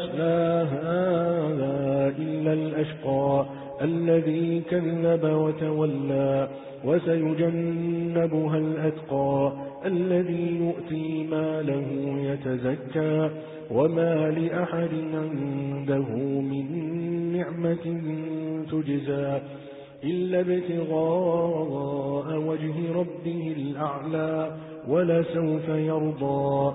يصلاها إلا الأشقى الذي كذب وتولى وسيجنبها الأتقى الذي يؤتي ماله يتزكى وما لأحد عنده من نعمة تجزى إلا ابتغاء وجه ربه الأعلى ولسوف يرضى